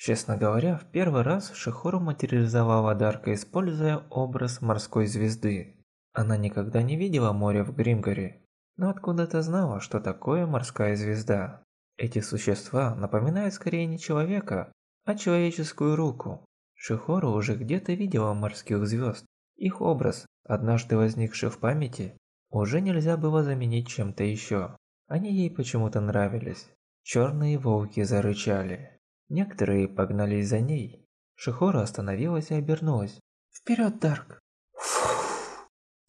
Честно говоря, в первый раз Шихору материализовала Дарка, используя образ морской звезды. Она никогда не видела море в Гримгаре, но откуда-то знала, что такое морская звезда. Эти существа напоминают скорее не человека, а человеческую руку. Шихору уже где-то видела морских звезд. Их образ, однажды возникший в памяти, уже нельзя было заменить чем-то еще. Они ей почему-то нравились. Черные волки зарычали. Некоторые погнались за ней. Шихора остановилась и обернулась. «Вперед, Дарк!»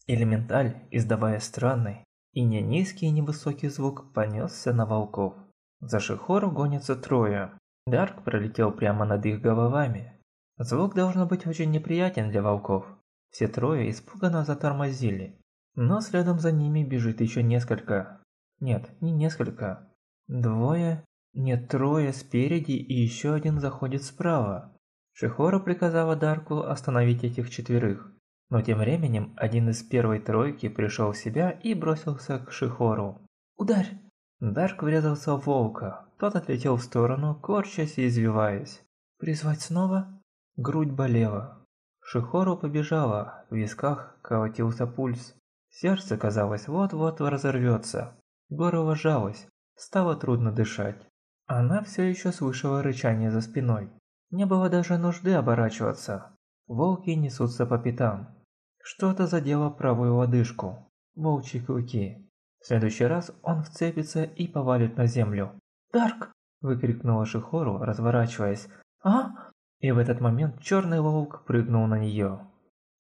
Элементаль, издавая странный и не низкий и невысокий звук, понесся на волков. За Шихору гонятся трое. Дарк пролетел прямо над их головами. Звук должно быть очень неприятен для волков. Все трое испуганно затормозили. Но следом за ними бежит еще несколько. Нет, не несколько. Двое нет, трое спереди и еще один заходит справа. Шихора приказала Дарку остановить этих четверых. Но тем временем один из первой тройки пришел в себя и бросился к Шихору. «Ударь!» Дарк врезался в волка. Тот отлетел в сторону, корчась и извиваясь. «Призвать снова?» Грудь болела. Шихору побежала, в висках колотился пульс. Сердце, казалось, вот-вот разорвется. Горло жалось, стало трудно дышать. Она все еще слышала рычание за спиной. Не было даже нужды оборачиваться. Волки несутся по пятам. Что-то задело правую лодыжку. Волчьи клыки. В следующий раз он вцепится и повалит на землю. «Дарк!» – выкрикнула Шихору, разворачиваясь. «А?» И в этот момент черный волк прыгнул на нее.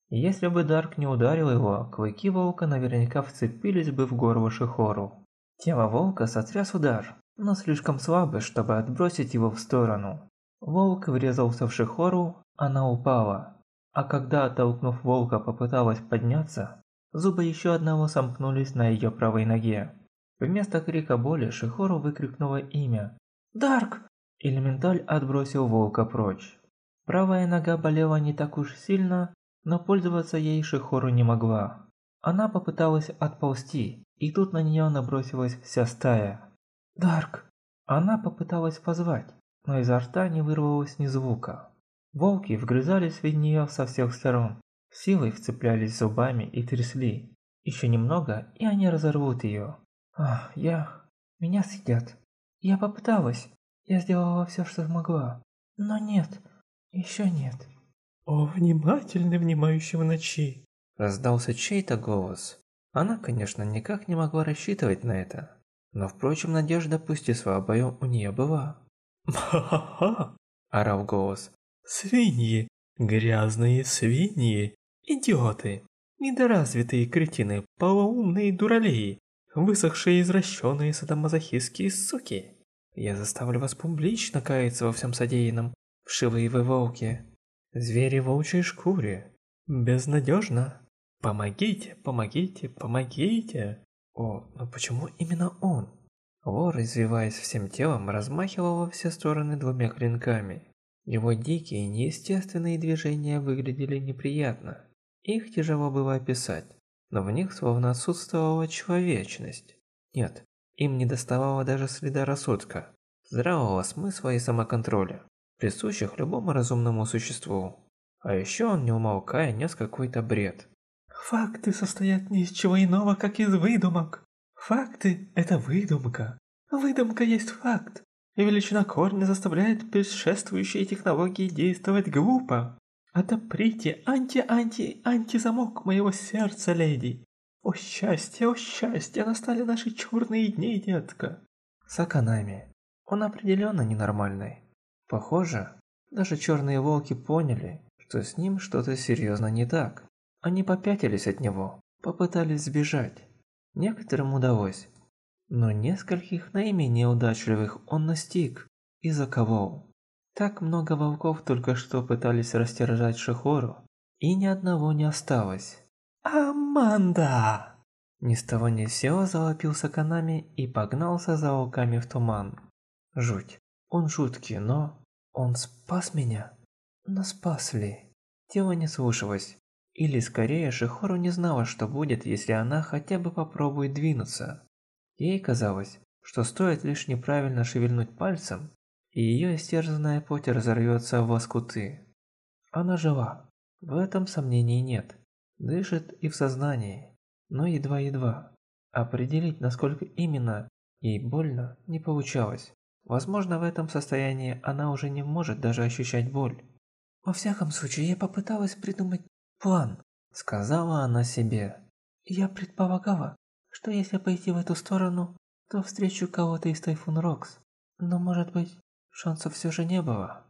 Если бы Дарк не ударил его, клыки волка наверняка вцепились бы в горло Шихору. Тело волка сотряс удар, но слишком слабый, чтобы отбросить его в сторону. Волк врезался в Шихору, она упала. А когда, оттолкнув волка, попыталась подняться, зубы еще одного сомкнулись на ее правой ноге. Вместо крика боли Шихору выкрикнула имя «Дарк!» Элементаль отбросил волка прочь. Правая нога болела не так уж сильно, но пользоваться ей Шихору не могла. Она попыталась отползти, и тут на нее набросилась вся стая. «Дарк!» Она попыталась позвать, но изо рта не вырвалось ни звука. Волки вгрызались в нее со всех сторон, силой вцеплялись зубами и трясли. Еще немного, и они разорвут ее. Ах, я... Меня съедят. Я попыталась. Я сделала все, что смогла. Но нет. Еще нет. О, внимательный, внимающий в ночи. Раздался чей-то голос. Она, конечно, никак не могла рассчитывать на это. Но, впрочем, надежда, пусть и слабая, у нее была. «Ха-ха-ха!» – орал голос. «Свиньи! Грязные свиньи! Идиоты! Недоразвитые кретины, полоумные дуралеи! Высохшие извращенные садомазохистские суки! Я заставлю вас публично каяться во всем содеянном, вшивые вы волки! Звери в волчьей шкуре! Безнадежно! Помогите, помогите, помогите!» О, но почему именно он? Вор, извиваясь всем телом, размахивал во все стороны двумя клинками. Его дикие, неестественные движения выглядели неприятно. Их тяжело было описать, но в них словно отсутствовала человечность. Нет, им не доставало даже следа рассудка, здравого смысла и самоконтроля, присущих любому разумному существу. А еще он, не умолкая, нес какой-то бред. Факты состоят не из чего иного, как из выдумок. Факты – это выдумка. Выдумка есть факт. И величина корня заставляет предшествующие технологии действовать глупо. Отоприте анти-анти-анти-замок моего сердца, леди. О счастье, о счастье, настали наши черные дни, детка. Саканами. Он определенно ненормальный. Похоже, даже черные волки поняли, что с ним что-то серьезно не так. Они попятились от него, попытались сбежать. Некоторым удалось, но нескольких наименее удачливых он настиг и заковал. Так много волков только что пытались растерзать Шихору, и ни одного не осталось. «Аманда!» Ни с того ни с сего завопился Канами и погнался за волками в туман. Жуть. Он жуткий, но... Он спас меня? Но спас ли? Тело не слушалось. Или скорее Шихору не знала, что будет, если она хотя бы попробует двинуться. Ей казалось, что стоит лишь неправильно шевельнуть пальцем, и ее истерзанная плоть разорвется в лоскуты. Она жива, в этом сомнений нет. Дышит и в сознании, но едва-едва. Определить, насколько именно ей больно, не получалось. Возможно, в этом состоянии она уже не может даже ощущать боль. «Во всяком случае, я попыталась придумать план», — сказала она себе. «Я предполагала, что если пойти в эту сторону, то встречу кого-то из Тайфун Рокс. Но, может быть, шансов все же не было.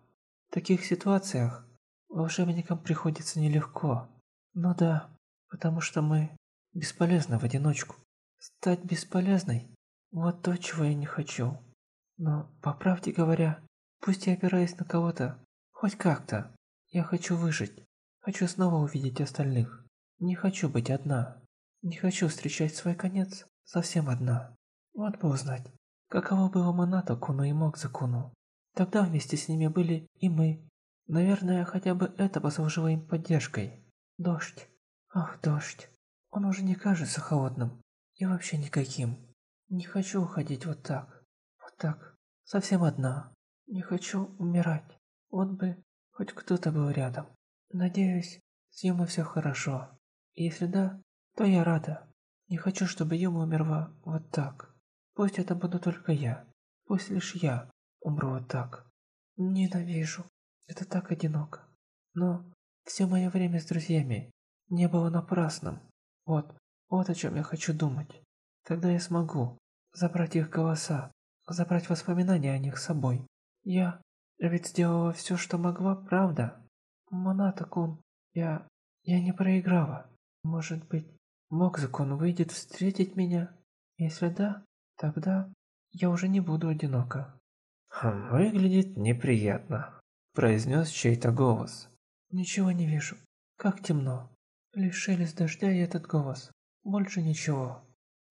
В таких ситуациях волшебникам приходится нелегко. Ну да, потому что мы бесполезны в одиночку. Стать бесполезной – вот то, чего я не хочу. Но, по правде говоря, пусть я опираюсь на кого-то, хоть как-то. Я хочу выжить. Хочу снова увидеть остальных. Не хочу быть одна. Не хочу встречать свой конец совсем одна. Вот бы узнать, каково было Монато Куну и Мокза Куну. Тогда вместе с ними были и мы. Наверное, хотя бы это послужило им поддержкой. Дождь. Ах, дождь. Он уже не кажется холодным. И вообще никаким. Не хочу уходить вот так. Вот так. Совсем одна. Не хочу умирать. Вот бы хоть кто-то был рядом. Надеюсь, с Юмой все хорошо. Если да, то я рада. Не хочу, чтобы Юма умерла вот так. Пусть это буду только я. Пусть лишь я умру вот так. Ненавижу. Это так одиноко. Но все мое время с друзьями не было напрасным. Вот, вот о чем я хочу думать. Тогда я смогу забрать их голоса, забрать воспоминания о них с собой. Я ведь сделала все, что могла, правда? Моната-кун, я... я не проиграла. Может быть, Мокзакун выйдет встретить меня? Если да, Тогда я уже не буду одинока. Хм, выглядит неприятно, произнес чей-то голос. Ничего не вижу. Как темно. Лишь шелест дождя и этот голос. Больше ничего.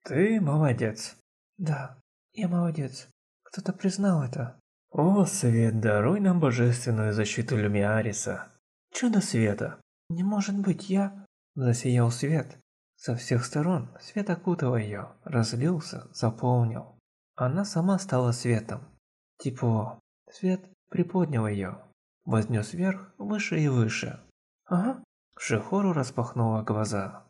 Ты молодец. Да, я молодец. Кто-то признал это. О, свет, даруй нам божественную защиту Люмиариса. Чудо света. Не может быть, я... Засиял свет. Со всех сторон свет окутал ее, разлился, заполнил. Она сама стала светом. Тепло. Свет приподнял ее, вознес вверх, выше и выше. Ага. Шихору распахнула глаза.